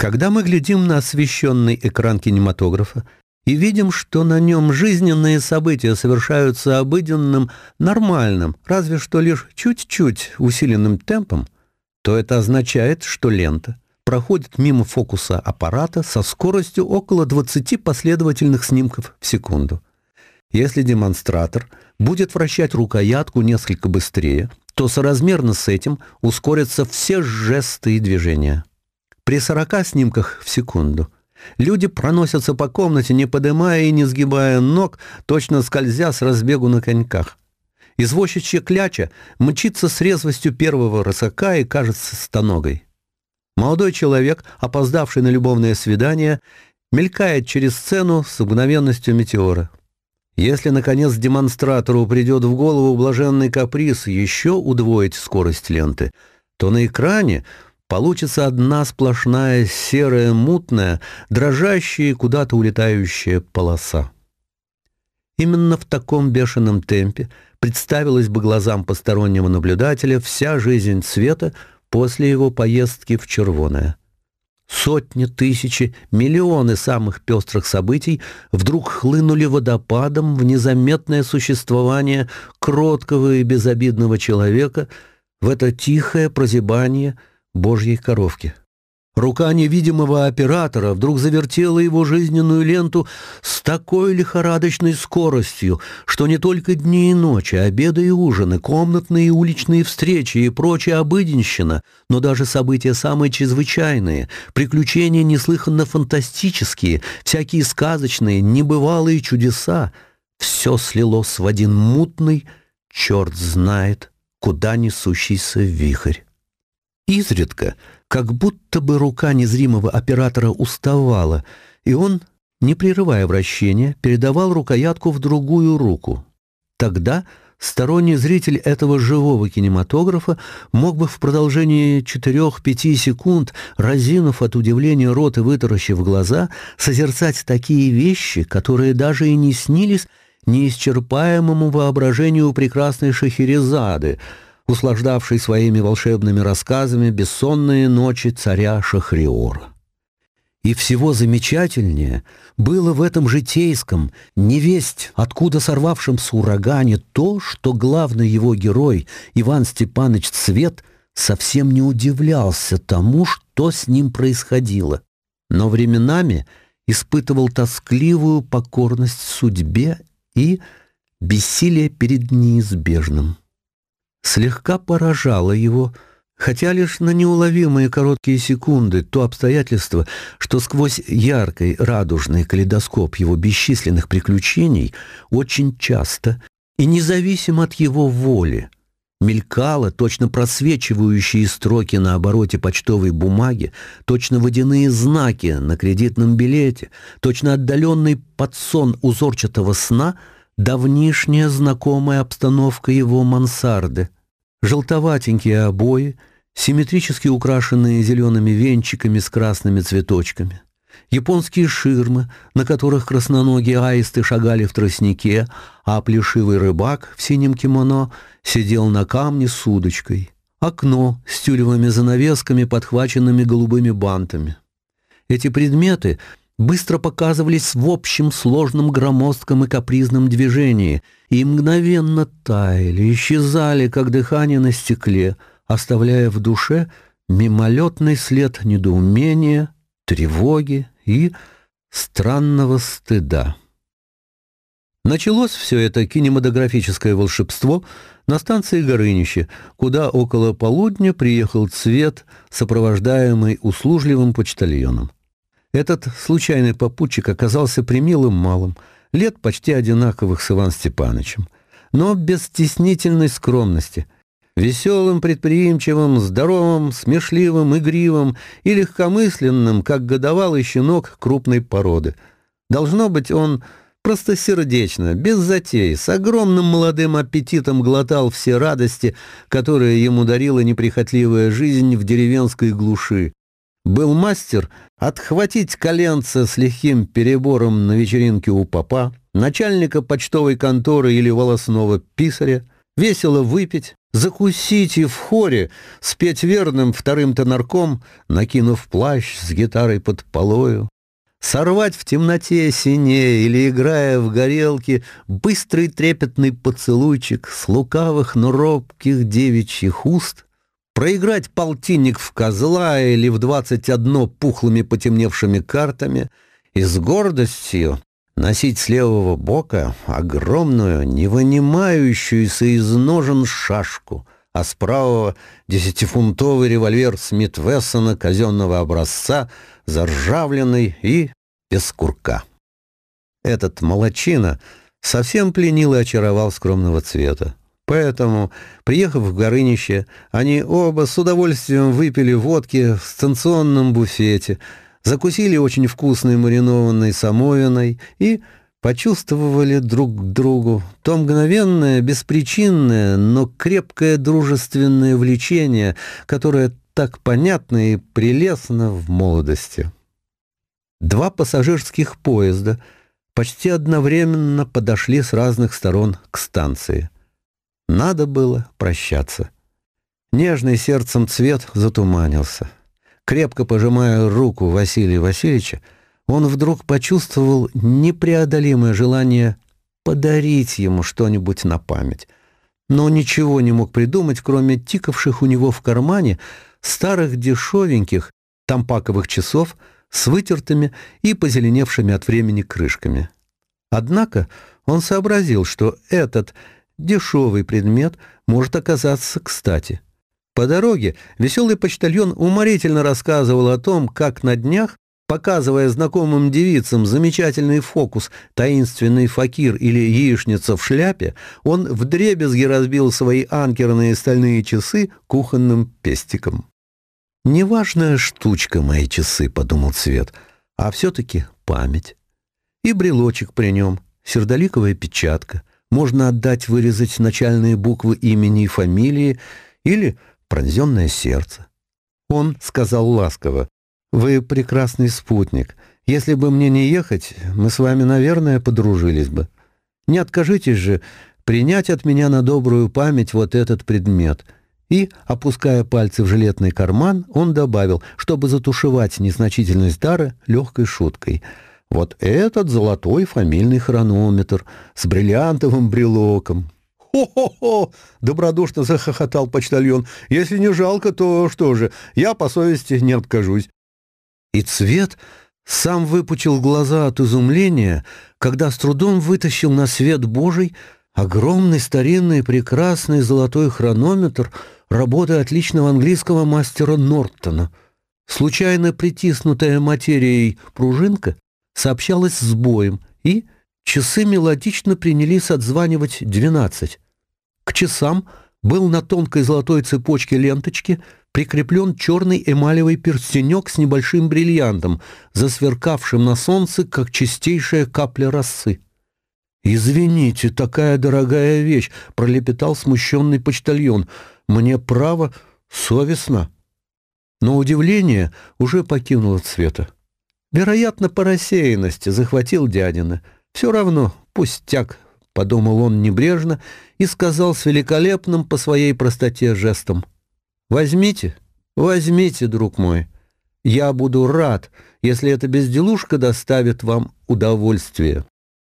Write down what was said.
Когда мы глядим на освещенный экран кинематографа и видим, что на нем жизненные события совершаются обыденным, нормальным, разве что лишь чуть-чуть усиленным темпом, то это означает, что лента проходит мимо фокуса аппарата со скоростью около 20 последовательных снимков в секунду. Если демонстратор будет вращать рукоятку несколько быстрее, то соразмерно с этим ускорятся все жесты и движения – при присорокас снимках в секунду. Люди проносятся по комнате, не поднимая и не сгибая ног, точно скользя с разбегу на коньках. Извозчичья кляча мчится с резвостью первого рысака и кажется стоногой. Молодой человек, опоздавший на любовное свидание, мелькает через сцену с мгновенностью метеора. Если, наконец, демонстратору придет в голову блаженный каприз еще удвоить скорость ленты, то на экране Получится одна сплошная серая, мутная, дрожащая куда-то улетающая полоса. Именно в таком бешеном темпе представилась бы глазам постороннего наблюдателя вся жизнь цвета после его поездки в Червоное. Сотни, тысячи, миллионы самых пестрых событий вдруг хлынули водопадом в незаметное существование кроткого и безобидного человека, в это тихое прозябание – божьей коровки. Рука невидимого оператора вдруг завертела его жизненную ленту с такой лихорадочной скоростью, что не только дни и ночи, обеды и ужины, комнатные и уличные встречи и прочая обыденщина, но даже события самые чрезвычайные, приключения неслыханно фантастические, всякие сказочные, небывалые чудеса, все слилось в один мутный, черт знает, куда несущийся вихрь. Изредка, как будто бы рука незримого оператора уставала, и он, не прерывая вращения, передавал рукоятку в другую руку. Тогда сторонний зритель этого живого кинематографа мог бы в продолжении 4-5 секунд, разинув от удивления рот и вытаращив глаза, созерцать такие вещи, которые даже и не снились неисчерпаемому воображению прекрасной Шахерезады — услаждавший своими волшебными рассказами бессонные ночи царя Шахриора. И всего замечательнее было в этом житейском, невесть, откуда сорвавшемся урагане, то, что главный его герой, Иван Степанович Цвет, совсем не удивлялся тому, что с ним происходило, но временами испытывал тоскливую покорность судьбе и бессилие перед неизбежным слегка поражало его, хотя лишь на неуловимые короткие секунды то обстоятельство, что сквозь яркий радужный калейдоскоп его бесчисленных приключений очень часто и независимо от его воли мелькало точно просвечивающие строки на обороте почтовой бумаги, точно водяные знаки на кредитном билете, точно отдаленный подсон узорчатого сна — давнишняя знакомая обстановка его мансарды. Желтоватенькие обои, симметрически украшенные зелеными венчиками с красными цветочками. Японские ширмы, на которых красноногие аисты шагали в тростнике, а плешивый рыбак в синем кимоно сидел на камне с удочкой. Окно с тюлевыми занавесками, подхваченными голубыми бантами. Эти предметы быстро показывались в общем сложном громоздком и капризном движении и мгновенно таяли, исчезали, как дыхание на стекле, оставляя в душе мимолетный след недоумения, тревоги и странного стыда. Началось все это кинематографическое волшебство на станции Горынище, куда около полудня приехал Цвет, сопровождаемый услужливым почтальоном. Этот случайный попутчик оказался примилым малым, лет почти одинаковых с Иван Степановичем, но без стеснительной скромности, веселым, предприимчивым, здоровым, смешливым, игривым и легкомысленным, как годовалый щенок крупной породы. Должно быть, он простосердечно, без затей, с огромным молодым аппетитом глотал все радости, которые ему дарила неприхотливая жизнь в деревенской глуши, был мастер отхватить коленца с легким перебором на вечеринке у папа, начальника почтовой конторы или волосного писаря, весело выпить, закусить и в хоре спеть верным вторым тонарком, накинув плащ с гитарой под полою, сорвать в темноте сине или, играя в горелки, быстрый трепетный поцелуйчик с лукавых, но робких девичьих уст, Проиграть полтинник в козла или в двадцать одно пухлыми потемневшими картами и с гордостью носить с левого бока огромную, не вынимающуюся из ножен шашку, а с правого десятифунтовый револьвер Смит Вессона казенного образца, заржавленный и без курка. Этот молочина совсем пленил и очаровал скромного цвета. Поэтому, приехав в Горынище, они оба с удовольствием выпили водки в станционном буфете, закусили очень вкусной маринованной самовиной и почувствовали друг к другу то мгновенное, беспричинное, но крепкое дружественное влечение, которое так понятно и прелестно в молодости. Два пассажирских поезда почти одновременно подошли с разных сторон к станции – надо было прощаться. Нежный сердцем цвет затуманился. Крепко пожимая руку Василия Васильевича, он вдруг почувствовал непреодолимое желание подарить ему что-нибудь на память. Но ничего не мог придумать, кроме тикавших у него в кармане старых дешевеньких тампаковых часов с вытертыми и позеленевшими от времени крышками. Однако он сообразил, что этот дешевый предмет может оказаться кстати. По дороге веселый почтальон уморительно рассказывал о том, как на днях, показывая знакомым девицам замечательный фокус «Таинственный факир» или «Яичница в шляпе», он вдребезги разбил свои анкерные стальные часы кухонным пестиком. «Неважная штучка мои часы», — подумал Свет, — «а все-таки память». И брелочек при нем, сердоликовая печатка — Можно отдать вырезать начальные буквы имени и фамилии или пронзенное сердце. Он сказал ласково, «Вы прекрасный спутник. Если бы мне не ехать, мы с вами, наверное, подружились бы. Не откажитесь же принять от меня на добрую память вот этот предмет». И, опуская пальцы в жилетный карман, он добавил, чтобы Вот этот золотой фамильный хронометр с бриллиантовым брелоком. «Хо-хо-хо!» — добродушно захохотал почтальон. «Если не жалко, то что же, я по совести не откажусь». И цвет сам выпучил глаза от изумления, когда с трудом вытащил на свет Божий огромный старинный прекрасный золотой хронометр работы отличного английского мастера Нортона. Случайно притиснутая материей пружинка сообщалось с боем, и часы мелодично принялись отзванивать двенадцать. К часам был на тонкой золотой цепочке ленточки прикреплен черный эмалевый перстенек с небольшим бриллиантом, засверкавшим на солнце, как чистейшая капля росы. «Извините, такая дорогая вещь!» — пролепетал смущенный почтальон. «Мне право совестно!» Но удивление уже покинуло цвета. Вероятно, по рассеянности захватил дядина. Все равно, пустяк, — подумал он небрежно и сказал с великолепным по своей простоте жестом. «Возьмите, возьмите, друг мой. Я буду рад, если эта безделушка доставит вам удовольствие».